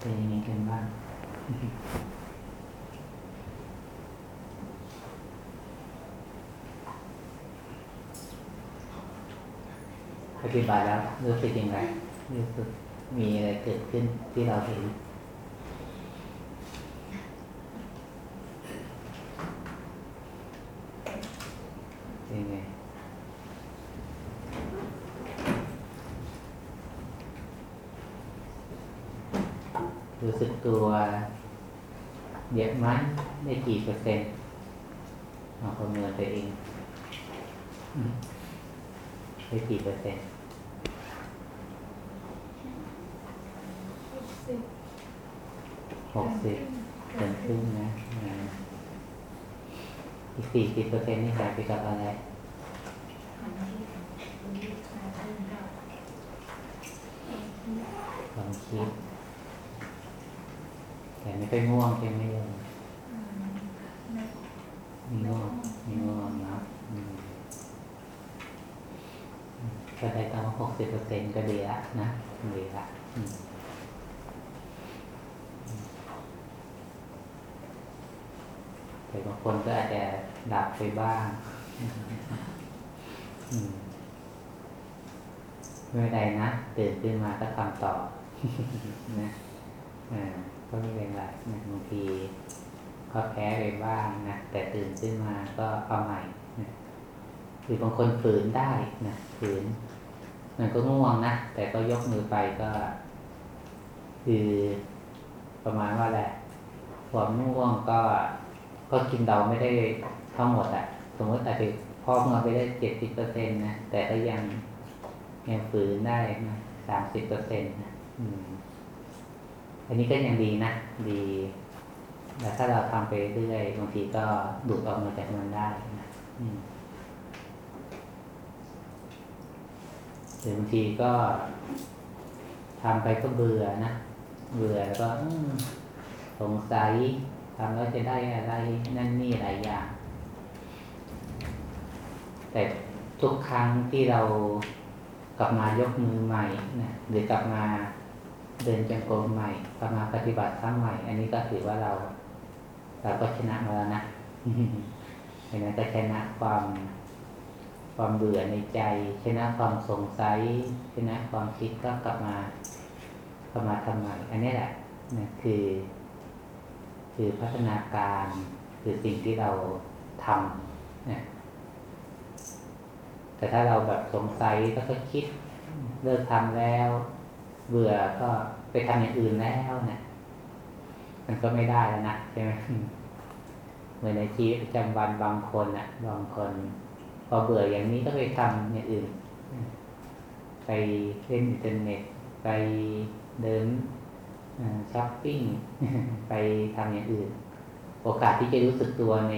เป็นยังไงกันบ้างปฏิบัติแล้วรู้สึกยังไงรู้สึกมีอะไรเกิดขึ้นที่เราเห็น เป็นยังไง รู้สึกตัวเยอะไหม ได้กี่เปอร์เซ็นต์ลองประเมินตัวเองอืมได้กี่เปอร์เซ็นต์สิบหกสิบเกินครึ่งนะอ่าอีกสี่สิบเปอร์เซ็นต์นี่หายไปกับอะไรความคิดแต่ไม่ค่อยง่วงใช่ไหมโยมมี ง่วงมีง่วงนะก็ได้ตั้งหกสิบเปอร์เซ็นต์ก็ดีละนะดีละแต่บางคนก็อาจจะดับไปบ้างอืมไม่เป็นะตื่นขึ้นมาก็ทำต่อนะอ่าก็ไม่เป็นไรบางที ก็แพ้ไปบ้างนะแต่ตื่นขึ้นมาก็เอาใหม่นะหรือบางคนฝืนได้นะฝืน มันก็ง่วงนะแต่ก็ยกมือไปก็ คือประมาณว่าแหละความง่วงก็ ก็กินเราไม่ได้ทั้งหมดอะสมมติอาจจะพอกมาไปได้เจ็ดสิบเปอร์เซ็นต์นะแต่ก็ยังยังฝืนได้นะสามสิบเปอร์เซ็นต์นะอันนี้ก็ยังดีนะดี แต่ถ้าเราทำไปเรื่อยบางทีก็ดูดออกมาจากมันได้นะหรือบางทีก็ทำไปก็เบื่อนะ เบื่อแล้วก็สงสัยทำแล้วจะได้อะไรนั่นนี่หลายอย่าง แต่ทุกครั้งที่เรากลับมายกมือใหม่นะหรือกลับมาเดินจงกรมใหม่กลับมาปฏิบัติครั้งใหม่ อันนี้ก็ถือว่าเรา เราก็ชนะมาแล้วนะเห็นไหมก็ชนะความความเบื่อในใจ ชนะความสงสัย ชนะความคิดก็กลับมากลับมาทำใหม่อันนี้แหละนะคือ คือพัฒนาการคือสิ่งที่เราทำนะแต่ถ้าเราแบบสงสัยแล้วก็คิดเลิกทำแล้ว เบื่อก็ไปทำอย่างอื่นแล้วนะ มันก็ไม่ได้แล้วนะใช่ไหมเหมือนในชีวิตประจำวันบางคนอนะบางคน พอเบื่ออย่างนี้ก็ไปทำอย่างอื่น ไปเล่นอินเทอร์เน็ต ไปเดินช้อปปิ้ง ไปทำอย่างอื่น โอกาสที่จะรู้สึกตัวใน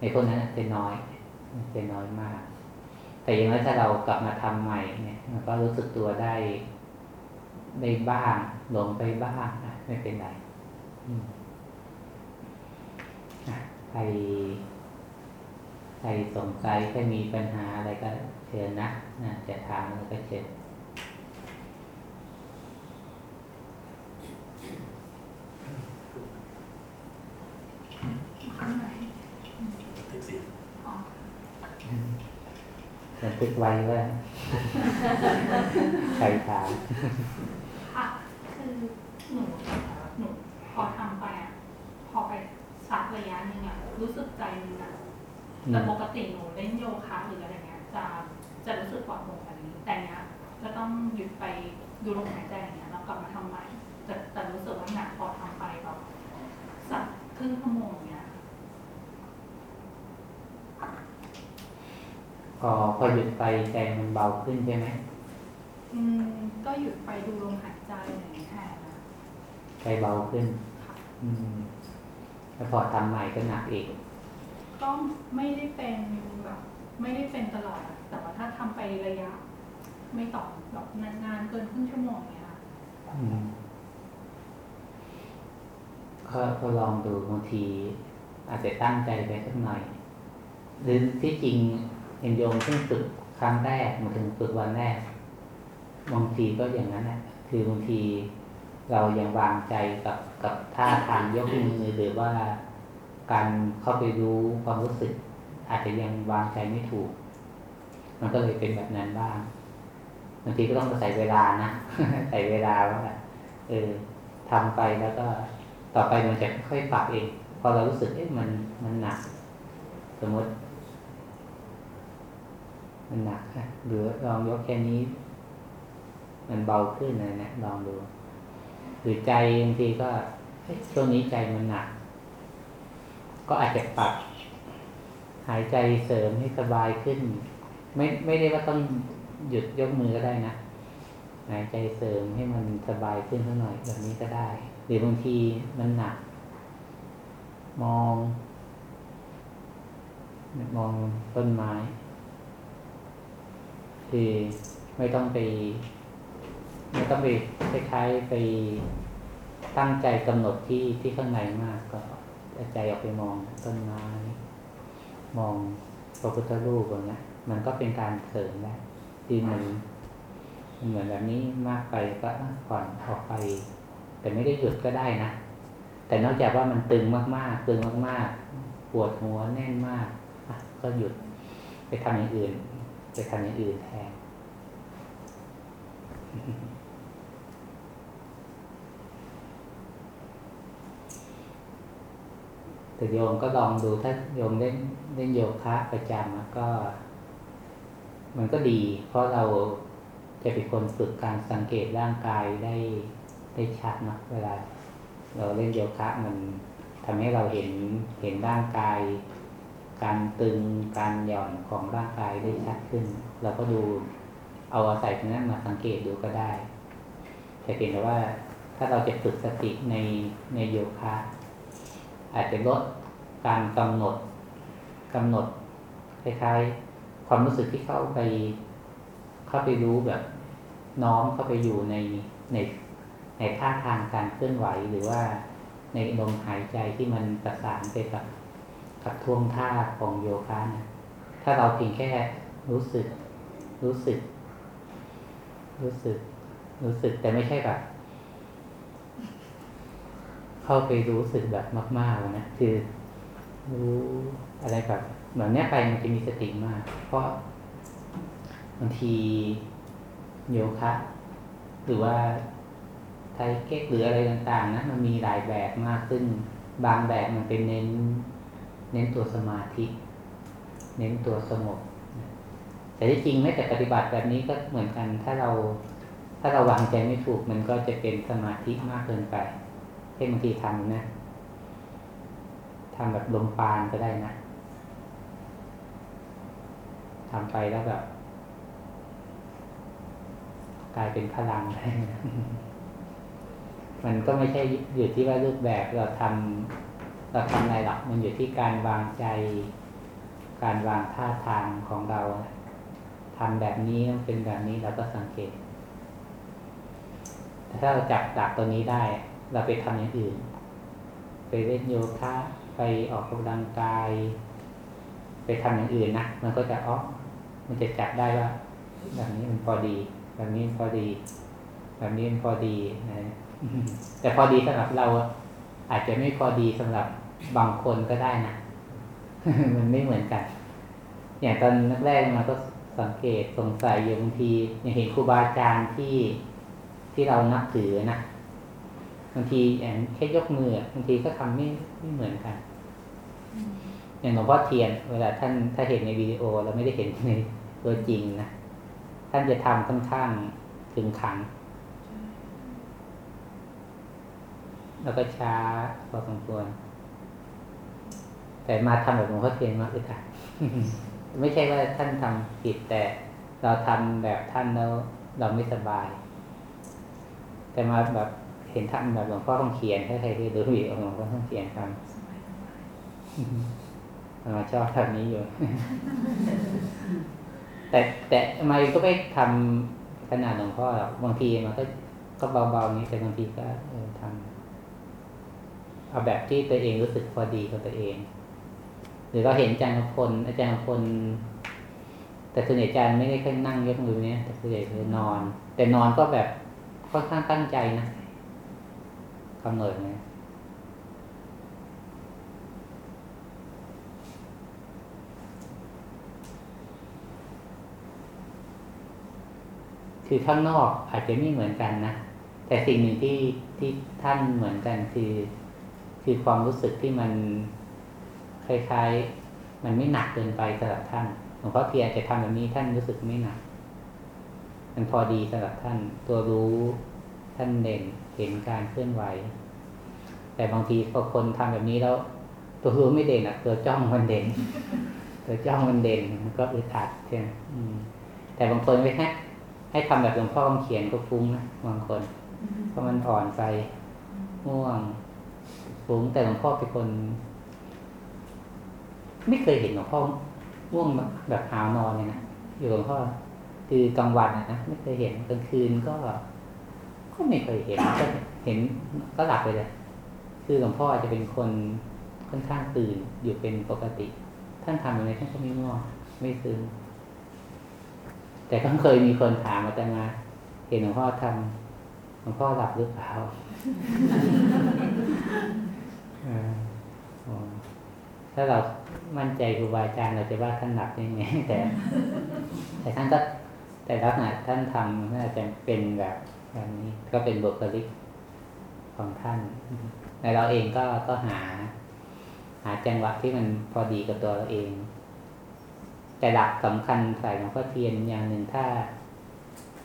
ในพวกนั้นจะน้อยจะน้อยมาก แต่อย่างน้อยถ้าเรากลับมาทำใหม่เนี่ยมันก็รู้สึกตัวได้ได้บ้างหลงไปบ้างไม่เป็นไร ใคร ใครสงสัยใครมีปัญหาอะไรก็เชิญนะนะจะถามอะไรก็เชิญบันทึกไว้ว่าใครถามค่ะคือหนูหนู พอทำไปอะพอไปสักระยะหนึงอะรู้สึกใจหนึงอะอืแต่มปกติหนูเล่นโยคะหรืออะไรเงี้ยจะจะรู้สึกปลอดโปร่งกว่านี้ แต่เนี้ยก็ต้องหยุดไปดูลมหายใจอย่างเงี้ยแล้วกลับมาทำใหม่แต่แต่รู้สึกว่าหนักพอทำไปแบบสักครึ่งชั่วโมงเนี้ยพอพอหยุดไปใจมันเบาขึ้นใช่ไหมอืมก็หยุดไปดูลมหายใจอะไรอย่างเงี้ยแทนนะใจเบาขึ้นค่ะอืม แล้วพอทำใหม่ก็หนักอีกก็ไม่ได้เป็นแบบไม่ได้เป็นตลอดอะแต่ว่าถ้าทำไประยะ ไม่ต่อแบบนานๆเกินครึ่งชั่วโมงเนี้ยค่ะอืมก็ก็ลองดูบางทีอาจจะตั้งใจไปสักหน่อย หรือที่จริงเห็นโยมเพิ่งฝึกครั้งแรกมาถึงฝึกวันแรกบางทีก็อย่างนั้นแหละคือบางที เรายังวางใจกับกับท่าทางยกมือหรือว่าการเข้าไปรู้ความรู้สึก อาจจะยังวางใจไม่ถูก มันก็เลยเป็นแบบนั้นบ้างบางทีก็ต้องอาศัยเวลานะใส่เวลาว่าเออทำไปแล้วก็ต่อไปมันจะค่อยปรับเอง พอเรารู้สึกเอ๊ะมันมันหนัก สมมติ มันหนักนะหรือลองยกแค่นี้ มันเบาขึ้นเลยนะลองดู หรือใจบางทีก็ช่วงนี้ใจมันหนัก ก็อาจจะปรับ หายใจเสริมให้สบายขึ้น ไม่ไม่ได้ว่าต้องหยุดยกมือก็ได้นะหายใจเสริมให้มันสบายขึ้นสักหน่อยแบบนี้ก็ได้ หรือบางทีมันหนัก มองมองต้นไม้ คือไม่ต้องไป ไม่ต้องไปคล้ายๆไปตั้งใจกำหนดที่ที่ข้างในมากก็ใจออกไปมองต้นไม้มองพระพุทธรูปอย่างเงี้ยมันก็เป็นการเสริมได้ที่มันมันเหมือนแบบนี้มากไปก็ผ่อนออกไป แต่ไม่ได้หยุดก็ได้นะ แต่นอกจากว่ามันตึงมากๆ ตึงมากๆ ปวดหัวแน่นมากอะก็หยุดไปทำอย่างอื่น ไปทำอย่างอื่นแทน แต่โยมก็ลองดูถ้าโยมเล่นเล่นโยคะประจำอะก็ มันก็ดี เพราะเราจะเป็นคนฝึกการสังเกตร่างกายได้ได้ชัดนะเวลา เราเล่นโยคะมันทำให้เราเห็นเห็นร่างกาย การตึงการหย่อนของร่างกายได้ชัดขึ้น เราก็ดูเอาอาศัยตรงนั้นมาสังเกตดูก็ได้แต่เพียงแต่ว่าถ้าเราจะฝึกสติในในโยคะ อาจจะลดการกำหนดกำหนดคล้ายๆความรู้สึกที่เข้าไป เข้าไปรู้แบบน้อมเข้าไปอยู่ในในในท่าทางการเคลื่อนไหวหรือว่าในลมหายใจที่มันประสานไปกับกับท่วงท่าของโยคะนะถ้าเราเพียงแค่รู้สึก รู้สึก รู้สึก รู้สึกแต่ไม่ใช่แบบ เข้าไปรู้สึกแบบมากๆนะคือรู้อะไรแบบเหมือนเนี้ยไปมันจะมีสติมาก เพราะบางทีโยคะหรือว่าไทเก๊กหรืออะไรต่างๆนะมันมีหลายแบบมากซึ่งบางแบบมันเป็นเน้น เน้นตัวสมาธิ เน้นตัวสงบแต่ที่จริงไม่แต่ปฏิบัติแบบนี้ก็เหมือนกัน ถ้าเราถ้าเราวางใจไม่ถูกมันก็จะเป็นสมาธิมากเกินไป ให้บางทีทำนะทำแบบลมปานก็ได้นะทำไปแล้วแบบกลายเป็นพลังได้นะมันก็ไม่ใช่อยู่ที่ว่ารูปแบบเราทำเราทำอะไรหรอกมันอยู่ที่การวางใจ การวางท่าทางของเราทำแบบนี้เป็นแบบนี้เราก็สังเกตแต่ถ้าเราจับหลักตัวนี้ได้ เราไปทำอย่างอื่น ไปเล่นโยคะไปออกกำลังกาย ไปทำอย่างอื่นนะมันก็จะอ๋อมันจะจับได้ว่าแบบนี้มันพอดี แบบนี้มันพอดี แบบนี้มันพอดีนะแต่พอดีสำหรับเราอะอาจจะไม่พอดีสำหรับบางคนก็ได้นะมันไม่เหมือนกัน อย่างตอนแรกๆมาก็สังเกตสงสัยอยู่บางทีอย่างเห็นครูบาอาจารย์ที่ที่เรานับถือนะ บางทีอย่างแค่ยกมืออะบางทีก็ทำไม่ไม่เหมือนกัน อย่างหลวงพ่อเทียน เวลาท่านถ้าเห็นในวิดีโอเราไม่ได้เห็นในตัวจริงนะท่านจะทำค่อนข้างถึงขัง แล้วก็ช้าพอสมควร แต่มาทำแบบหลวงพ่อเทียนมากเลยค่ะไม่ใช่ว่าท่านทำผิดแต่เราทำแบบท่านแล้วเราไม่สบาย แต่มาแบบเห็นท่านแบบหลวงพ่อต้องเขียนถ้าใครที่ดูวิดีโอหลวงพ่อต้องเขียนทำมาชอบแบบนี้อยู่ แต่แต่ทำไมก็ไม่ทำขนาดหลวงพ่อหรอกบางทีมันก็ก็เบาๆนี้แต่บางทีก็เออทำเอาแบบที่ตัวเองรู้สึกพอดีกับตัวเอง หรือเราเห็นอาจารย์พลอาจารย์พลแต่ส่วนใหญ่อาจารย์ไม่ได้ค่อยนั่งยกมือเนี้ยแต่ส่วนใหญ่คือนอน แต่นอนก็แบบค่อนข้างตั้งใจนะ กำหนดไงคือข้างนอกอาจจะไม่เหมือนกันนะ แต่สิ่งหนึ่งที่ที่ท่านเหมือนกันคือ คือความรู้สึกที่มันคล้ายๆ มันไม่หนักเกินไปสำหรับท่านหลวงพ่อเทียนจะทำแบบนี้ท่านรู้สึกไม่หนัก มันพอดีสำหรับท่านตัวรู้ ท่านเด่นเห็นการเคลื่อนไหว แต่บางทีพอคนทำแบบนี้แล้ว ตัวรู้ไม่เด่นอะ ตัวจ้องมันเด่น ตัวจ้องมันเด่นมันก็อึดอัดใช่ไหมแต่บางคนไม่ให้ให้ทำแบบหลวงพ่อคำเขียนก็ฟุ้งนะบางคนเพราะมันอ่อนไปง่วงฟุ้งแต่หลวงพ่อเป็นคน ไม่เคยเห็นหลวงพ่อง่วงแบบหาวนอนเลยนะอยู่หลวงพ่อคือกลางวันนะไม่เคยเห็นกลางคืนก็ ก็ไม่เคยเห็นก็เห็นก็หลับไปเลย คือหลวงพ่ออาจจะเป็นคนค่อนข้างตื่นอยู่เป็นปกติ ท่านทำอะไรท่านก็ไม่ง่วงไม่ซึมแต่ก็เคยมีคนถามมาแต่มาเห็นหลวงพ่อทำหลวงพ่อหลับหรือเปล่าถ้าเรามั่นใจครูบาอาจารย์เราจะว่าท่านหลับยังไงแต่ แต่ท่านก็แต่ลักษณะท่านทำน่าจะเป็นแบบ แบบนี้ก็เป็นบุคลิกของท่านแต่เราเองก็ก็หา หาจังหวะที่มันพอดีกับตัวเราเอง แต่หลักสำคัญใส่หลวงพ่อเทียนอย่างหนึ่งถ้า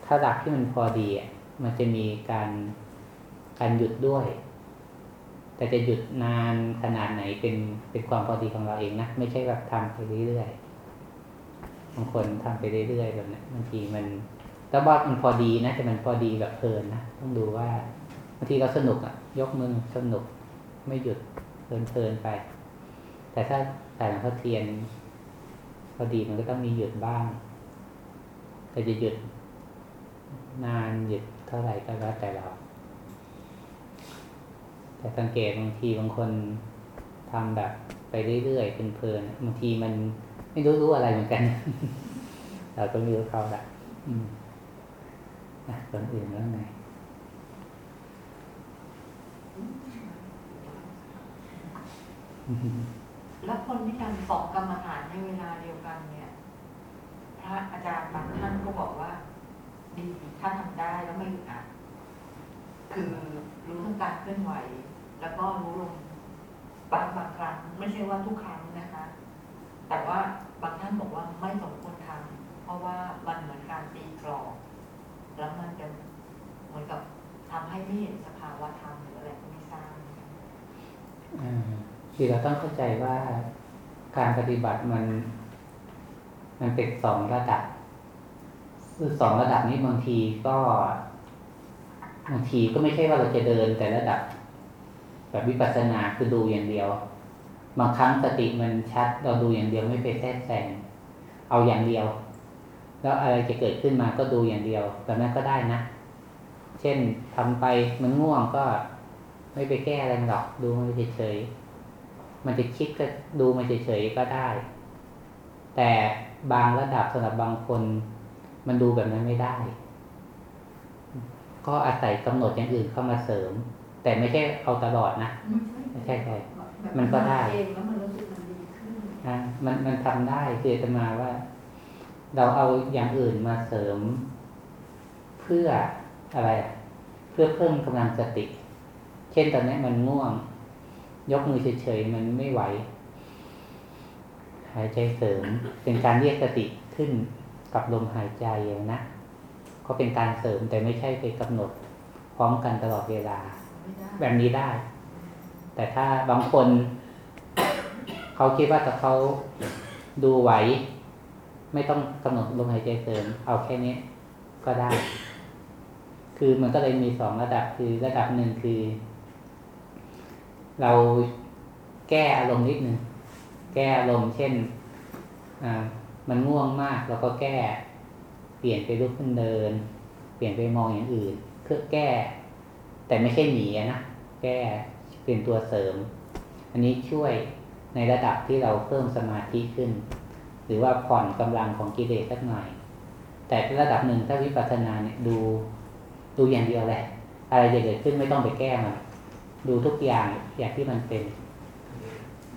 ถ้าหลักที่มันพอดีอะมันจะมีการการหยุดด้วย แต่จะหยุดนานขนาดไหนเป็นเป็นความพอดีของเราเองนะไม่ใช่แบบทำไปเรื่อยๆบางคนทำไปเรื่อยๆแบบนี้บางทีมัน แต่ว่ามันพอดีนะแต่มันพอดีแบบเพลินนะต้องดูว่าบางทีเราสนุกอะยกมือสนุกไม่หยุดเพลินๆไป แต่ถ้าใส่หลวงพ่อเทียน พอดีมันก็ต้องมีหยุดบ้างแต่จะหยุดนานหยุดเท่าไหร่ก็แล้วแต่เรา แต่สังเกตบางทีบางคนทำแบบไปเรื่อยๆเพลินๆบางทีมันไม่รู้รู้อะไรเหมือนกัน เราก็ไม่รู้เขาละอืม อะคนอื่นแล้วไงแล้วคนที่ทำสองกรรมฐานในเวลาเดียวกันเนี่ย พระอาจารย์บางท่านก็บอกว่า ดีถ้าทำได้แล้วไม่อึดอัดคือรู้ทั้งการเคลื่อนไหว แล้วก็รู้ลมบางบางครั้งไม่ใช่ว่าทุกครั้งนะคะ แต่ว่าบางท่านบอกว่าไม่สมควรทำเพราะว่ามันเหมือนการตีกรอบ แล้วมันจะเหมือนกับทำให้ไม่เห็นสภาวะธรรมหรืออะไรก็ไม่ทราบคือเราต้องเข้าใจว่าการปฏิบัติมัน มันเป็นสองระดับคือสองระดับนี้บางทีก็บางทีก็ไม่ใช่ว่าเราจะเดินแต่ระดับ แบบวิปัสสนาคือดูอย่างเดียว บางครั้งสติมันชัดเราดูอย่างเดียวไม่ไปแทรกแซงเอาอย่างเดียว แล้วอะไรจะเกิดขึ้นมาก็ดูอย่างเดียวแบบนั้นก็ได้นะ เช่นทำไปมันง่วงก็ไม่ไปแก้อะไรหรอก ดูมันเฉยๆมันจะคิดก็ดูมันเฉยๆก็ได้ แต่บางระดับสำหรับบางคน มันดูแบบนั้นไม่ได้ ก็อาศัยกำหนดอย่างอื่นเข้ามาเสริม แต่ไม่ใช่เอาตลอดนะไม่ใช่ใช่มันก็ได้เองแล้วมันรู้สึกมันดีขึ้นอะมันมันทำได้คือจะมาว่า เราเอาอย่างอื่นมาเสริม เพื่ออะไร เพื่อเพิ่มกำลังสติ เช่นตอนนี้มันง่วง ยกมือเฉยๆมันไม่ไหว หายใจเสริม เป็นการเรียกสติขึ้นกับลมหายใจนะ ก็เป็นการเสริมแต่ไม่ใช่ไปกำหนด พร้อมกันตลอดเวลา แบบนี้ได้ แต่ถ้าบางคน เขาคิดว่าถ้าเขาดูไหว ไม่ต้องกำหนดลมหายใจเสริม เอาแค่นี้ก็ได้ คือมันก็เลยมีสองระดับคือระดับหนึ่งคือ เราแก้อารมณ์นิดหนึ่งแก้อารมณ์เช่นมันง่วงมากเราก็แก้ เปลี่ยนไปลุกขึ้นเดิน เปลี่ยนไปมองอย่างอื่นเพื่อแก้ แต่ไม่ใช่หนีนะแก้เป็นตัวเสริม อันนี้ช่วยในระดับที่เราเพิ่มสมาธิขึ้น รือว่าผ่อนกำลังของกิเลสสักหน่อย แต่ระดับหนึ่งถ้าวิปัสสนาเนี่ยดูดูอย่างเดียวแหละ อะไรจะเกิดขึ้นไม่ต้องไปแก้มันดูทุกอย่างอย่างที่มันเป็น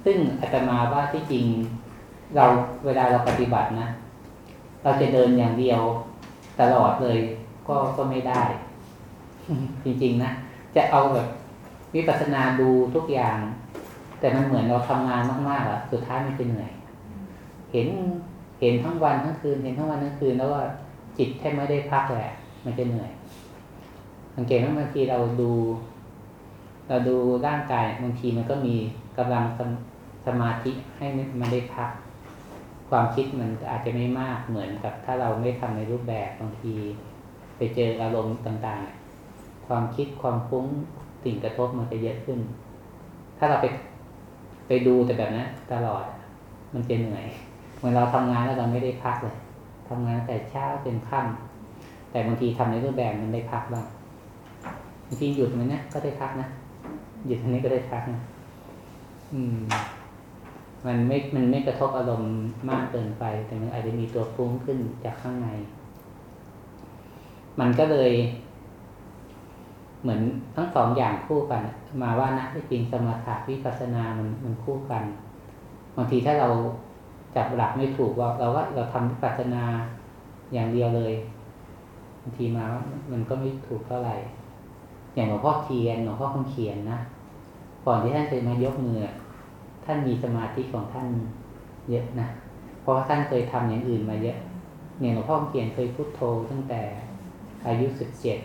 ซึ่งอาตมาว่าที่จริงเราเวลาเราปฏิบัตินะ เราจะเดินอย่างเดียวตลอดเลยก็ก็ไม่ได้ จริงๆนะ จะเอาแบบวิปัสสนาดูทุกอย่าง แต่มันเหมือนเราทำงานมากๆอะสุดท้ายมันจะเหนื่อย เห็นเห็นทั้งวันทั้งคืน เห็นทั้งวันทั้งคืน แล้วว่าจิตแทบไม่ได้พักแหละมันจะเหนื่อยสังเกตว่าบางทีเราดู เราดูร่างกายบางทีมันก็มีกำลังสมาธิให้มันได้พัก ความคิดมันอาจจะไม่มากเหมือนกับ ถ้าเราไม่ทำในรูปแบบบางที ไปเจออารมณ์ต่างๆ ความคิดความฟุ้งสิ่งกระทบมันจะเยอะขึ้น ถ้าเราไปไปดูแต่แบบนั้นตลอดมันจะเหนื่อย เหมือนเราทำงานแล้วเราไม่ได้พักเลยทำงานแต่เช้าจนค่ำแต่บางทีทำในรูปแบบมันได้พักบ้างบางทีหยุดมันนี่ยก็ได้พักนะหยุดอันนี้ก็ได้พักนะอืม มันไม่มันไม่กระทบอารมณ์มากเกินไป แต่มันอาจจะมีตัวฟุ้งขึ้นจากข้างใน มันก็เลย เหมือนทั้งสองอย่างคู่กัน มาว่านะที่จริงสมถะวิปัสสนามันมันคู่กันบางทีถ้าเรา จับหลักไม่ถูกว่าเราว่าเราทำปัสสนาอย่างเดียวเลยบางทีมาว่ามันก็ไม่ถูกเท่าไหร่ อย่างหลวงพ่อเทียนหลวงพ่อคงเขียนนะก่อนที่ท่านจะมายกมือท่านมีสมาธิของท่านเยอะนะเพราะว่าท่านเคยทำอย่างอื่นมาเยอะเนี่ยหลวงพ่อคงเขียนเคยพุโทโธตั้งแต่อายุสิบเจ็ด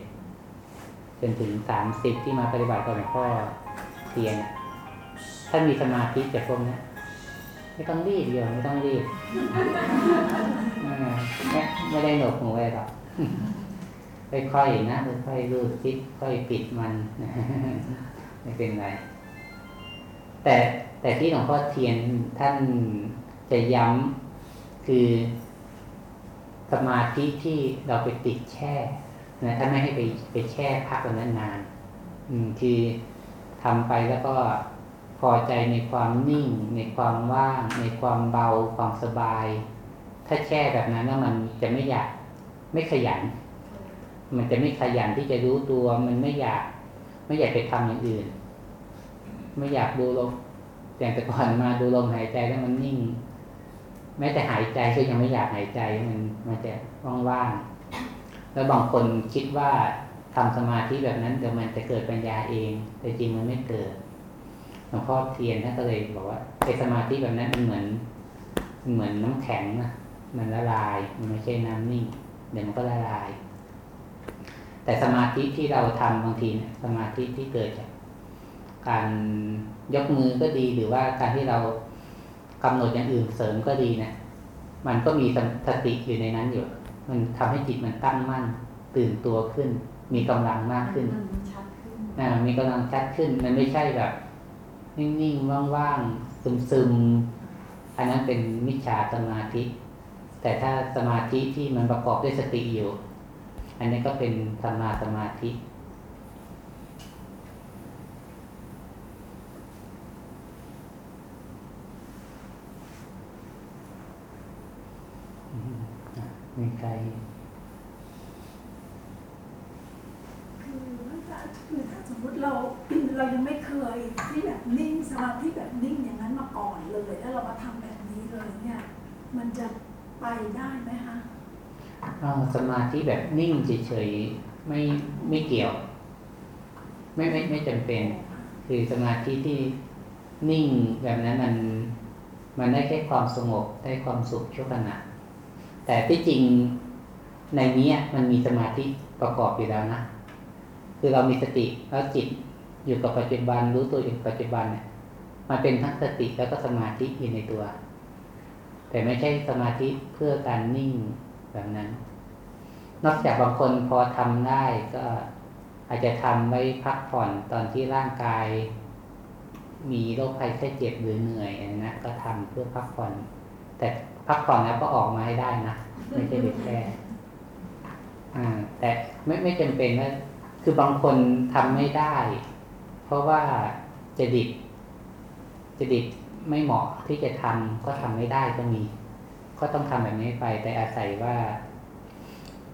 จนถึงสามสิบที่มาปฏิบัติกับหลวงพ่อเทียนท่านมีสมาธิจากพวกนี้ ไม่ต้องรีบโยมไม่ต้องรีบอ่าไม่ไม่ได้หนกหูอะไรหรอกค่อยๆนะค่อยๆรูดซิปค่อยปิดมันไม่เป็นไร แต่แต่ที่หลวงพ่อเทียนท่านจะย้ำคือสมาธิที่เราไปติดแช่นะถ้าไม่ให้ไปไปแช่พักตรงนั้นนานอืมคือทำไปแล้วก็ พอใจในความนิ่ง ในความว่าง ในความเบา ความสบาย ถ้าแช่แบบนั้นแล้วมันจะไม่อยาก ไม่ขยัน มันจะไม่ขยันที่จะรู้ตัว มันไม่อยาก ไม่อยากไปทำอย่างอื่น ไม่อยากดูลมอย่างแต่ก่อนมาดูลมหายใจแล้วมันนิ่ง แม้แต่หายใจก็ยังไม่อยากหายใจมันมันจะว่างๆแล้วบางคนคิดว่าทำสมาธิแบบนั้นเดี๋ยวมันจะเกิดปัญญาเอง แต่จริงมันไม่เกิด หลวงพ่อเทียนท่านก็เลยบอกว่าไอ้สมาธิแบบนั้นมันเหมือนมันเหมือนน้ำแข็งนะมันละลายมันไม่ใช่น้ำนิ่งเดี๋ยวมันก็ละลาย แต่สมาธิที่เราทำบางทีเนี่ยสมาธิที่เกิดจากการยกมือก็ดีหรือว่าการที่เรากำหนดอย่างอื่นเสริมก็ดีนะมันก็มีสติอยู่ในนั้นอยู่ มันทำให้จิตมันตั้งมั่น ตื่นตัวขึ้น มีกำลังมากขึ้นมันชัดขึ้นนะมีกำลังชัดขึ้น มันไม่ใช่แบบ นิ่งๆว่างๆซึมๆอันนั้นเป็นมิจฉาสมาธิ แต่ถ้าสมาธิที่มันประกอบด้วยสติอยู่ อันนี้ก็เป็นสมมาสมาธิมีใคร คือถ้าคือถ้าสมมติเรา เรายังไม่เคยที่แบบ สมาธิแบบนิ่งอย่างนั้นมาก่อนเลย แล้วเรามาทำแบบนี้เลยเนี่ย มันจะไปได้ไหมคะเอสมาธิแบบนิ่งเฉยๆไม่ไม่เกี่ยว ไม่ไม่ไม่จำเป็น คือสมาธิที่นิ่งแบบนั้นมันมันได้แค่ความสงบได้ความสุขชั่วขณะแต่ที่จริงในนี้มันมีสมาธิประกอบอยู่แล้วนะ คือเรามีสติแล้วจิตอยู่กับปัจจุบันรู้ตัวอยู่ปัจจุบันเนี่ย มันเป็นทั้งสติแล้วก็สมาธิอยู่ในตัว แต่ไม่ใช่สมาธิเพื่อการนิ่งแบบนั้น นอกจากบางคนพอทำได้ก็อาจจะทำไว้พักผ่อนตอนที่ร่างกาย มีโรคภัยแค่เจ็บหรือเหนื่อยนะก็ทำเพื่อพักผ่อน แต่พักผ่อนแล้วก็ออกมาให้ได้นะไม่ใช่แค่อ่าแต่ไม่ไม่จำเป็นว่าคือบางคนทำไม่ได้ เพราะว่าจะดิต จดิตไม่เหมาะที่จะทำก็ทำไม่ได้ก็มี ก็ต้องทำแบบนี้ไป แต่อาศัยว่า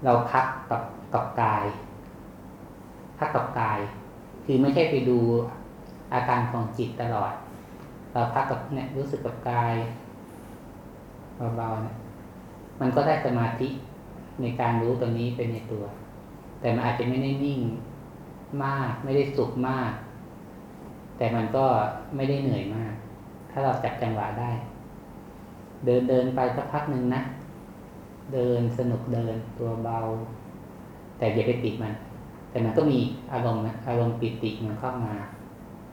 เราพักกับกับกาย พักกับกาย คือไม่ใช่ไปดูอาการของจิตตลอด เราพักกับเนี่ยรู้สึกกับกายเบาๆเนี่ยมันก็ได้สมาธิในการรู้ตัวนี้เป็นในตัว แต่มันอาจจะไม่ได้นิ่งมาก ไม่ได้สุขมาก แต่มันก็ไม่ได้เหนื่อยมาก ถ้าเราจับจังหวะได้ เดินเดินไปสักพักหนึ่งนะ เดินสนุกเดินตัวเบา แต่อย่าไปติดมัน แต่มันก็มีอารมณ์นะอารมณ์ปิติมันเข้ามา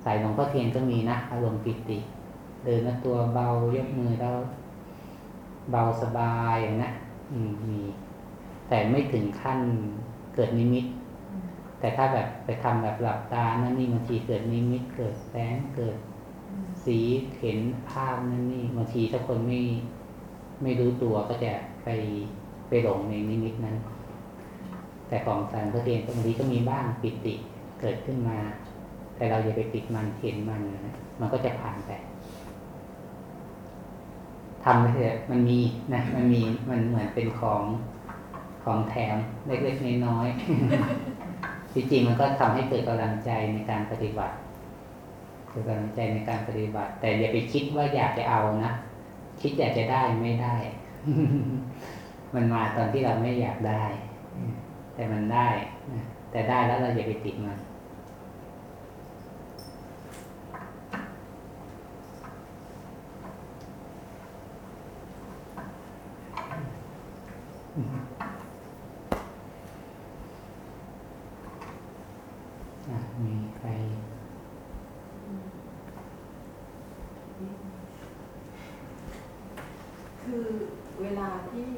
สายหลวงพ่อเทียนก็มีนะอารมณ์ปิติ เดินแล้วตัวเบายกมือแล้วเบาสบายอย่างนะอืมมี แต่ไม่ถึงขั้นเกิดนิมิต แต่ถ้าแบบไปทำแบบหลับตานั่นนี่บางทีเกิดนิมิตเกิดแสงเกิด สีเห็นภาพนั่นนี่บางทีถ้าคนไม่ไม่รู้ตัวก็จะไปไปหลงในนิมิตนั้น แต่ของสารพระเทียนบางทีก็มีบ้างปิติเกิดขึ้นมา แต่เราอย่าไปติดมันเห็นมันนะมันก็จะผ่านไปทำไปเถอะมันมีนะมันมีมันเหมือนเป็นของของแถมเล็กๆน้อยๆจริงมันก็ทำให้เกิดกำลังใจในการปฏิบัติ คือกำลังใจในการปฏิบัติ แต่อย่าไปคิดว่าอยากจะเอานะคิดอยากจะได้ไม่ได้ มันมาตอนที่เราไม่อยากได้ แต่มันได้แต่ได้แล้วเราอย่าไปติดมัน อะมีใคร คือเวลาที่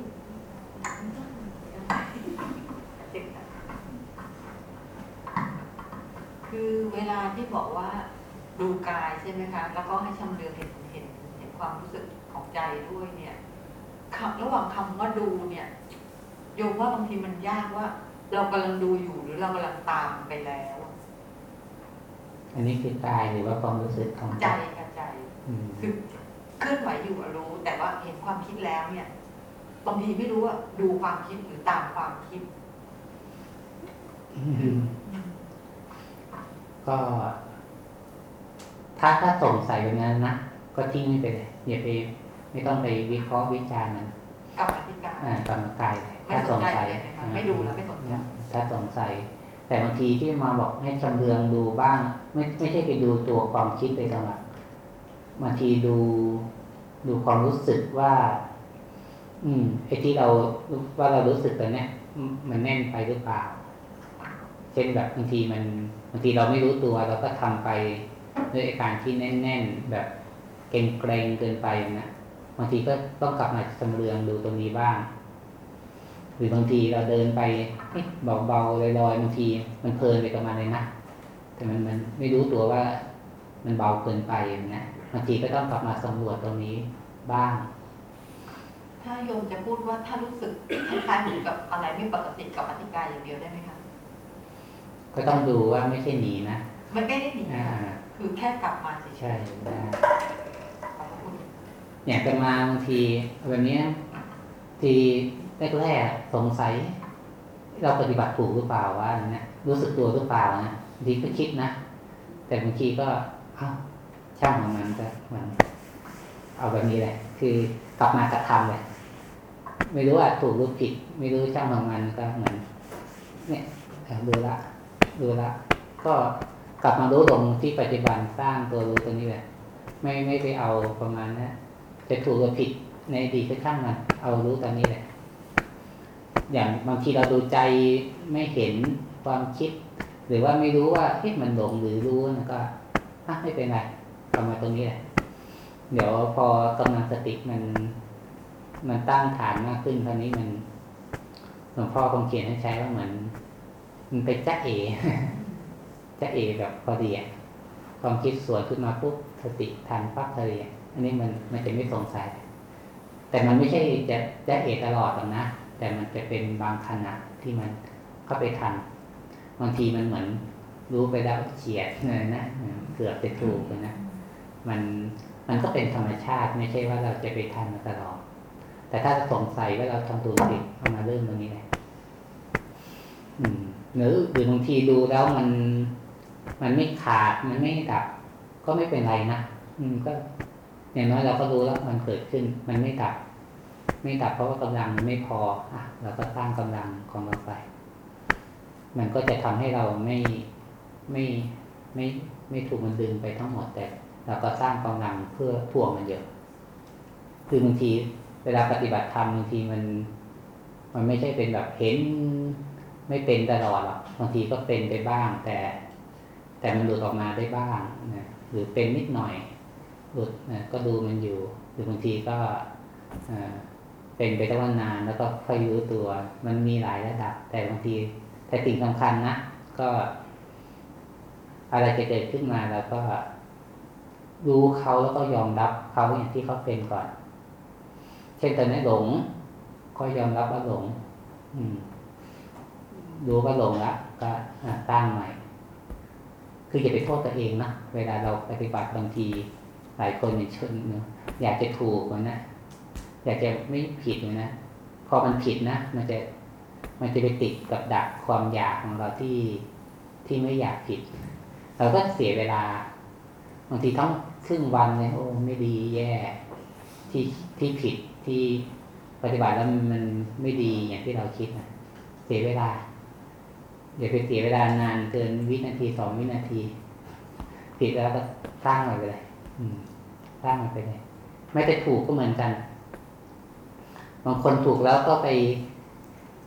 คือเวลาที่บอกว่าดูกายใช่ไหมคะ แล้วก็ให้ชำเลืองเห็นเห็นเห็นความรู้สึกของใจด้วยเนี่ยคำระหว่างคำว่าดูเนี่ยโยมว่าบางทีมันยากว่า เรากำลังดูอยู่หรือเรากำลังตามไปแล้ว อันนี้คือกายหรือว่าความรู้สึกของใจกับใจอืมคือ เคลื่อนไหวอยู่อะรู้ แต่ว่าเห็นความคิดแล้วเนี่ยบางทีไม่รู้ว่าดูความคิดหรือตามความคิดก็ถ้าถ้าสงสัยแบบนั้นนะก็ทิ้งไม่ไปเลยอย่าไปไม่ต้องไปวิเคราะห์วิจารณ์มันกับอธิการอ่ากรรมกายเลยไม่ถ้าสสนงใจสัยเลยนะคะไม่ดูแล้วไม่สนใจถ้าสงสัย แต่บางทีที่มาบอกให้ชำเลืองดูบ้าง ไม่ไม่ใช่ไปดูตัวความคิดเลยจังหวะบางทีดู ดูความรู้สึกว่า อืมไอ้ที่เราว่าเรารู้สึกตอนเนี้ยมันแน่นไปหรือเปล่า เช่นแบบบางทีมันบางทีเราไม่รู้ตัวเราก็ทำไปด้วยอาการที่แน่น ๆ แบบเกรงเกรงเกินไปนะบางทีก็ต้องกลับมาชำเลืองดูตรงนี้บ้าง หรือบางทีเราเดินไปเบาๆลอยๆบางที มันเพลินไปกับมันเลยนะแต่มันมันไม่รู้ตัวว่ามันเบาเกินไปอย่างนะ บางทีก็ต้องกลับมาสำรวจตรงนี้บ้าง ถ้าโยมจะพูดว่าถ้ารู้สึกคล้ายๆเหมือนกับอะไรไม่ปกติกับอธิการอย่างเดียวได้ไหมคะก็ต้องดูว่าไม่ใช่หนีนะมันไม่ได้หนีอ่าค่ะคือแค่กลับมาเฉยใช่ได้ๆขอบพระคุณอย่างจะมาบางทีแบบเนี้ยทีแรกๆสงสัย เราปฏิบัติถูกหรือเปล่าว่าเนี่ยรู้สึกตัวหรือเปล่านะบางทีก็คิดนะ แต่บางทีก็เอ้า ช่างของมันก็มันเอาแบบนี้แหละ คือกลับมากระทำเลยไม่รู้ว่าถูกหรือผิด ไม่รู้ช่างของมันก็เหมือนเนี่ยดูละดูละ ก็กลับมารู้ตรงที่ปัจจุบันสร้างตัวรู้ตรงนี้แหละ ไม่ไม่ไปเอาประมาณนะจะถูกหรือผิดในอดีตก็ช่างมัน เอารู้ตอนนี้แหละ อย่างบางทีเราดูใจไม่เห็นความคิด หรือว่าไม่รู้ว่าเฮ้มันหลงหรือรู้นะก็ไม่เป็นไร เอามาตรงนี้แหละเดี๋ยวพอกำลังสติมัน มันตั้งฐานมากขึ้นคราวนี้มันหลวงพ่อคงเขียนให้ใช้ว่าเหมือน มันเป็นจ้าเอจ้าเอแบบพอดีอะความคิดสวนขึ้นมาปุ๊บสติทันปั๊บเลยอะอันนี้มันมันจะไม่สงสัย แต่มันไม่ใช่จะจ้าเอตลอดหรอกนะแต่มันจะเป็นบางขณะที่มันเข้าไปทันบางทีมันเหมือนรู้ไปแล้วเฉียดเลยนะเกือบจะถูกเลยนะ มันมันก็เป็นธรรมชาติไม่ใช่ว่าเราจะไปทันมาตลอด แต่ถ้าสงสัยว่าเราทำถูกผิดเอามาเริ่มตรงนี้แหละหรือหรือบางทีดูแล้วมัน มันไม่ขาดมันไม่ดับ ก็ไม่เป็นไรนะอืมก็อย่างน้อยเราก็รู้แล้วมันเกิดขึ้น มันไม่ดับ ไม่ดับเพราะว่ากำลังมันไม่พออะเราก็สร้างกำลังของเราไป มันก็จะทำให้เราไม่ไม่ไม่ไม่ถูกมันดึงไปทั้งหมดแต่ เราก็สร้างกำลังเพื่อถ่วงมันเยอะคือบางทีเวลาปฏิบัติธรรมบางทีมัน มันไม่ใช่เป็นแบบเห็นไม่เป็นตลอดหรอกบางทีก็เป็นไปบ้าง แต่ แต่มันหลุดออกมาได้บ้างนะหรือเป็นนิดหน่อย หลุดนะก็ดูมันอยู่ หรือบางทีก็อ่าเป็นไปตั้งนานแล้วก็ค่อยรู้ตัว มันมีหลายระดับ แต่บางทีแต่สิ่งสำคัญนะก็ อะไรจะเกิดขึ้นมาแล้วก็ รู้เขาแล้วก็ยอมรับเขาอย่างที่เขาเป็นก่อน เช่นตอนนี้หลง ก็ยอมรับว่าหลง อืมรู้ว่าหลงแล้วก็ตั้งใหม่ คืออย่าไปโทษตัวเองนะเวลาเราปฏิบัติบางที หลายคนเนี่ยชนเนอะอยากจะถูกมันนะอยากจะไม่ผิดนะพอมันผิดนะมันจะมันจะไปติดกับดักความอยากของเราที่ที่ไม่อยากผิด เราก็เสียเวลาบางทีต้อง ครึ่งวันเลยโอ้ไม่ดีแย่ที่ที่ผิดที่ปฏิบัติแล้วมันไม่ดีอย่างที่เราคิดนะเสียเวลาอย่าไปเสียเวลานานเกินวินาทีสองวินาทีผิดแล้วก็สร้างมันไปเลยอืมสร้างมันไปเลยไม่แต่ถูกก็เหมือนกันบางคนถูกแล้วก็ไป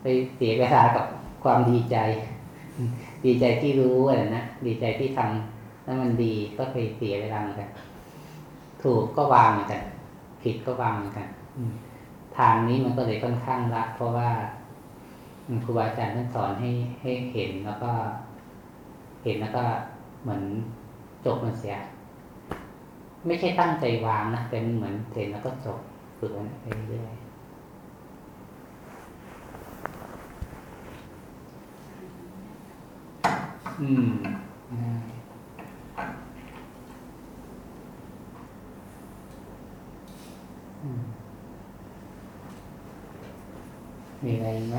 ไปเสียเวลากับความดีใจ ดีใจที่รู้อะไรนะดีใจที่ทำ แล้วมันดีก็ไปเสียเวลาเหมือนกันถูกก็วางเหมือนกันผิดก็วางเหมือนกันทางนี้มันก็เลยค่อนข้างละเพราะว่าครูบาอาจารย์ท่านสอนให้ให้เห็นแล้วก็ เห็นแล้วก็เหมือนจบมันเสีย ไม่ใช่ตั้งใจวางนะแต่มันเหมือนเห็นแล้วก็จบฝึกมันไปเรื่อยอืมได้อื มีอะไรไหม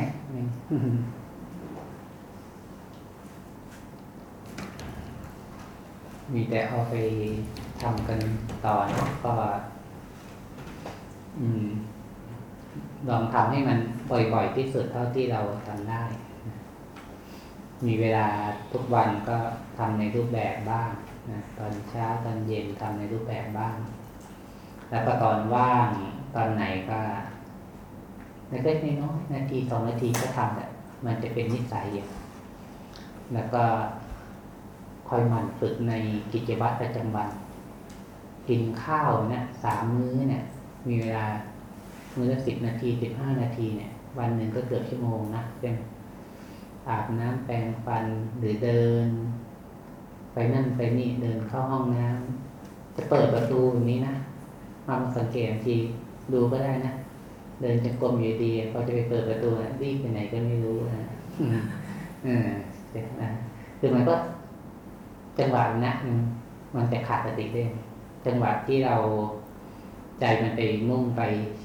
มีแต่เอาไปทำกันต่อนะก็ลองทำให้มันบ่อยๆที่สุดเท่าที่เราทำได้ มีเวลาทุกวันก็ทำในรูปแบบบ้างนะตอนเช้าตอนเย็นทำในรูปแบบบ้าง แล้วก็ตอนว่างตอนไหนก็เล็กๆน้อยๆนาทีสองนาทีก็ทำแต่มันจะเป็นนิสัยอย่างแล้วก็คอยมันฝึกในกิจวัตรประจำวัน กินข้าวเนี่ยสามมื้อเนี่ย มีเวลามื้อละสิบนาทีสิบห้านาทีเนี่ย วันหนึ่งก็เกือบชั่วโมงนะเป็นอาบน้ำแปรงฟันหรือเดิน ไปนั่นไปนี่เดินเข้าห้องน้ำจะเปิดประตูอย่างนี้นะ มาสังเกตบางทีดูก็ได้นะ เดินจะกลมอยู่ดีพอจะไปเปิดประตูนะรีบไปไหนก็ไม่รู้นะเออเจ็บนะคือมันก็จังหวะนะอืมมันจะขาดสติได้จังหวะที่เราใจมันไปมุ่งไป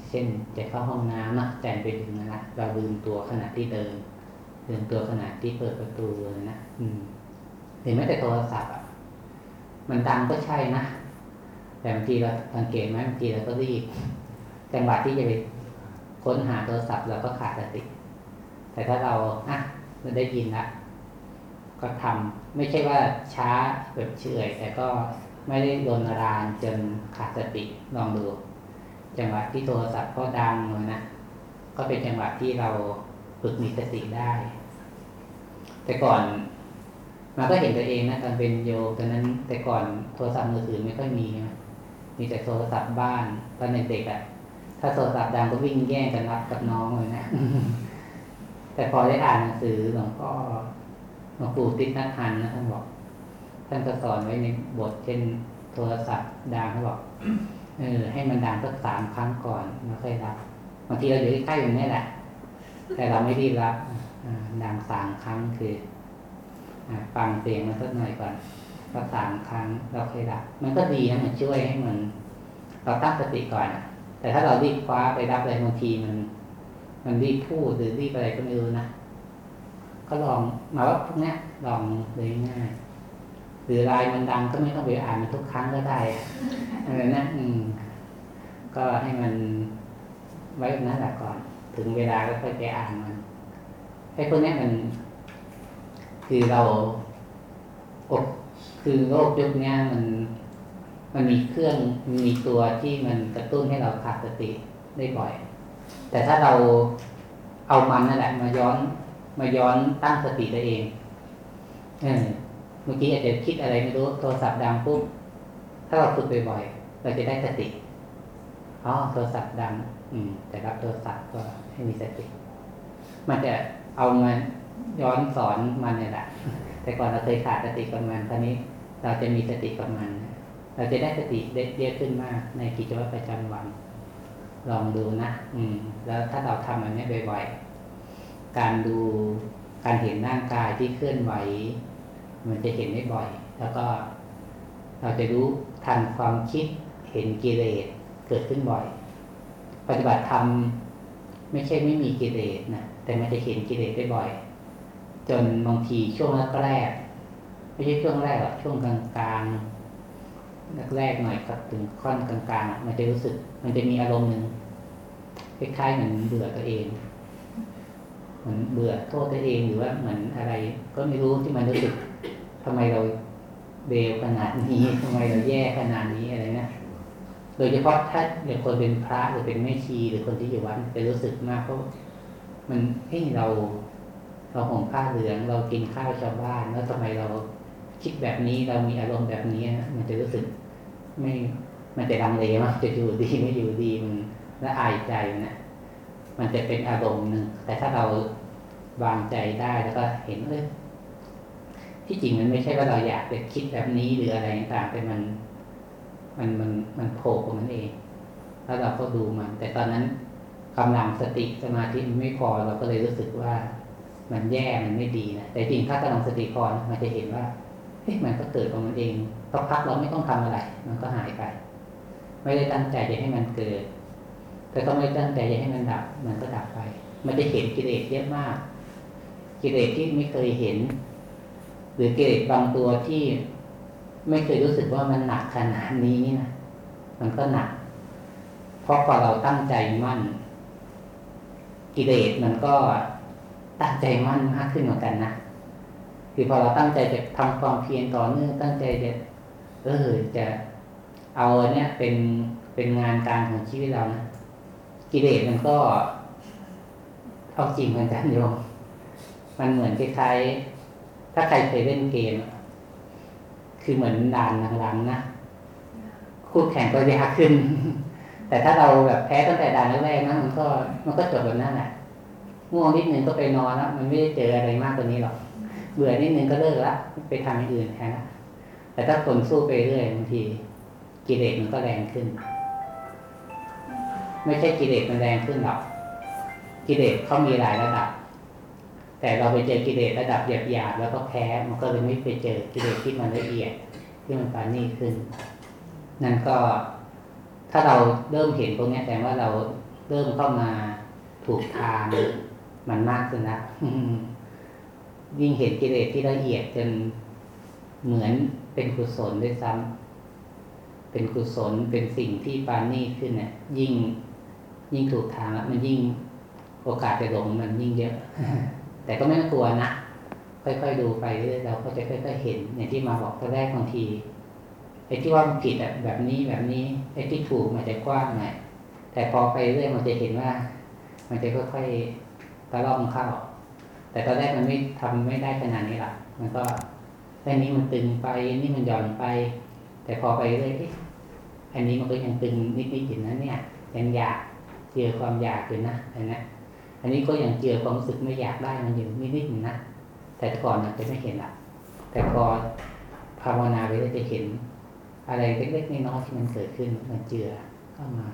เช่นจะเข้าห้องน้ำนะใจไปถึงนะเราลืมตัวขณะที่เดินลืมตัวขณะที่เปิดประตูเลยนะอืมเห็นไหมแต่โทรศัพท์อะมันดังก็ใช่นะ แต่บางทีเราสังเกตไหมบางทีเราก็รีบจังหวะที่จะไปค้นหาโทรศัพท์เราก็ขาดสติ แต่ถ้าเราอะเราได้ยินละก็ทำไม่ใช่ว่าช้าแบบเฉอยแต่ก็ไม่ได้โดนรานจนขาดสติลองดู จังหวะที่โทรศัพท์ก็ดังเลยนะก็เป็นจังหวะที่เราฝึกมีสติได้ แต่ก่อนมันก็เห็นตัวเองนะตอนเป็นโยตอนนั้น แต่ก่อนโทรศัพท์มือถือไม่ค่อยมีนะ มีแต่โทรศัพท์บ้านตอนเด็กๆอะถ้าโทรศัพท์ดังก็วิ่งแย่งกันรับกับน้องเลยนะ แต่พอได้อ่านหนังสือหลวงพ่อหลวงปู่ติ๊กนักหันนะท่านบอก ท่านก็สอนไว้ในบทเช่นโทรศัพท์ดังเขาบอกเออให้มันดังสักสามครั้งก่อนแล้วค่อยรับบางทีเราอยู่ใกล้ๆอย่างนี้แหละ แต่เราไม่รีบรับดังสามครั้งคือฟังเสียงมันสักหน่อยก่อน ก็สามครั้งเราเคยรับมันก็ดีนะมันช่วยให้มันเราตั้งสติก่อน แต่ถ้าเรารีบคว้าไปรับอะไรบางทีมัน มันรีบพูดหรือรีบอะไรก็ไม่รู้นะก็ลองมาว่าพวกนี้ลองเลยง่ายหรือลน์มันดังก็ไม่ต้องไปอ่านมันทุกครั้งก็ได้อะไรนะอืม ก็ให้มันไว้นั้นแหละก่อน ถึงเวลาก็ค่อยไปอ่านมันไอ้พวกนี้มัน คือเราอก คือโลกยุคนี้มันมันมีเครื่องมีตัวที่มันกระตุ้นให้เราขาดสติได้บ่อย แต่ถ้าเราเอามันนั่นแหละ มาย้อนมาย้อนตั้งสติตัวเองเออเมื่อกี้อาจจะคิดอะไรไม่รู้โทรศัพท์ดังปุ๊บถ้าเราฝึกบ่อยๆเราจะได้สติอ๋อโทรศัพท์ดัง อืม แต่รับโทรศัพท์ก็ให้มีสติ มันจะเอามาย้อนสอนมันเนี่ยแหละแต่ก่อนเราเคยขาดสติกับมันตอนนี้ เราจะมีสติกับมัน เราจะได้สติเยอะขึ้นมากในกิจวัตรประจำวัน ลองดูนะ อืม แล้วถ้าเราทำอันนี้บ่อยๆ การดูการเห็นร่างกายที่เคลื่อนไหว มันจะเห็นได้บ่อย แล้วก็เราจะรู้ทันความคิดเห็นกิเลสเกิดขึ้นบ่อย ปฏิบัติธรรมไม่ใช่ไม่มีกิเลสนะแต่มันจะเห็นกิเลสได้บ่อย จนบางทีช่วงแรก ไม่ใช่ช่วงแรกหรอกช่วงกลางๆแรกๆหน่อยกับถึงค่อนกลางๆอะมันจะรู้สึก มันจะมีอารมณ์หนึ่งคล้ายๆเหมือนเบื่อตัวเองเหมือนเบื่อโทษตัวเองหรือว่าเหมือนอะไร ก็ไม่รู้ที่มันรู้สึกทำไมเราเบลขนาดนี้ทำไมเราแย่ขนาดนี้อะไรนะโดยเฉพาะถ้าอย่างคนเป็นพระหรือเป็นแม่ชีหรือคนที่อยู่วัดจะรู้สึกมากเพราะมันเฮ้ยเรา เราห่มผ้าเหลืองเรากินข้าวชาวบ้านแล้วทำไมเรา คิดแบบนี้เรามีอารมณ์แบบนี้มันจะรู้สึกไม่มันจะดังเลมากจะอยู่ดีไม่อยู่ดีมันและอายใจนะมันจะเป็นอารมณ์หนึ่งแต่ถ้าเราวางใจได้แล้วก็เห็นเลยที่จริงมันไม่ใช่ว่าเราอยากจะคิดแบบนี้หรืออะไรต่างแต่มัน มันมันมันโผล่ของมันเอง แล้วเราก็ดูมัน แต่ตอนนั้นกำลังสติสมาธิมันไม่พอเราก็เลยรู้สึกว่า มันแย่มันไม่ดีนะแต่จริงถ้ากำลังสติพอนมันจะเห็นว่า เฮ้ยมันก็เกิดของมันเองสักพักเราไม่ต้องทำอะไร มันก็หายไป ไม่ได้ตั้งใจจะให้มันเกิด แต่ก็ไม่ตั้งใจจะให้มันดับ มันก็ดับไป มันจะเห็นกิเลสเยอะมาก กิเลสที่ไม่เคยเห็น หรือกิเลสบางตัวที่ไม่เคยรู้สึกว่ามันหนักขนาดนี้นะมันก็หนัก เพราะพอเราตั้งใจมั่น กิเลสมันก็ตั้งใจมั่นมากขึ้นเหมือนกันนะ คือพอเราตั้งใจจะทำความเพียรต่อเนื่องตั้งใจจะเออจะเอาเนี่ยเป็นเป็นงานการของชีวิตเรานะกิเลสมันก็เอาจริงเหมือนกันโยมมันเหมือนคล้ายๆถ้าใครเคยเล่นเกม คือเหมือนด่านหลังๆนะคู่แข่งก็ยากขึ้น แต่ถ้าเราแบบแพ้ตั้งแต่ด่านแรกๆนะมันก็มันก็จบแบบนั้นแหละง่วงนิดนึงก็ไปนอนแล้วมันไม่ได้เจออะไรมากกว่านี้หรอก เบื่อนิดนึงก็เลิกละไปทำอย่างอื่นแทนละแต่ถ้าคนสู้ไปเรื่อยบางทีกิเลสมันก็แรงขึ้น ไม่ใช่กิเลสมันแรงขึ้นหรอกกิเลสเขามีหลายระดับ แต่เราไปเจอกิเลสระดับหยาบๆแล้วก็แพ้มันก็เลยไม่ไปเจอกิเลสที่มันละเอียดที่มันปานนี่ขึ้น นั่นก็ถ้าเราเริ่มเห็นตรงนี้แต่ว่าเราเริ่มเข้ามาถูกทางมันมากขึ้นแล้ว ยิ่งเห็นกิเลสที่ละเอียดจนเหมือนเป็นกุศลด้วยซ้ำเป็นกุศลเป็นสิ่งที่ปานนี่ขึ้นเนี่ยยิ่งยิ่งถูกทางแล้วมันยิ่งโอกาสจะหลงมันยิ่งเยอะ แต่ก็ไม่ต้องกลัวนะ ค่อยๆดูไปเรื่อยเราก็จะค่อยๆเห็นอย่างที่มาบอกตอนแรกบางทีไอ้ที่ว่ามันผิดแบบนี้แบบนี้ไอ้ที่ถูกมันจะกว้างหน่อยแต่พอไปเรื่อยมันจะเห็นว่า มันจะค่อยๆตะล่อมเข้า แต่ตอนแรกมันไม่ทำไม่ได้ขนาดนี้หรอกมันก็อันนี้มันตึงไปนี่มันหย่อนไป แต่พอไปเรื่อยอันนี้มันก็ยังตึงนิดๆอยู่นะเนี่ยยังอยากเจอความอยากอยู่นะเห็นไหมอันนี้ก็ยังเจอความรู้สึกไม่อยากได้มันอยู่นิดๆอยู่นะแต่ก่อนมันจะไม่เห็นหรอกแต่พอภาวนาไปแล้วจะเห็น อะไรเล็กๆน้อยๆที่มันเกิดขึ้นมันเจือเข้ามา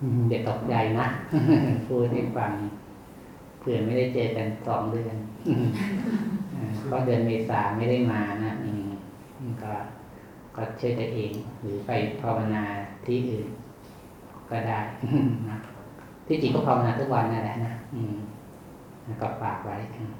อืมเดี๋ยวตกใจนะพูดให้ฟัง เผื่อไม่ได้เจอกันสองเดือนอ่าก็เดือนเมษาไม่ได้มานะอืมก็ก็ช่วยตัวเอง หรือไปภาวนาที่อื่น ก็ได้นะที่จริงก็ภาวนาทุกวันนั่นแหละนะอืมก็ฝากไว้อืม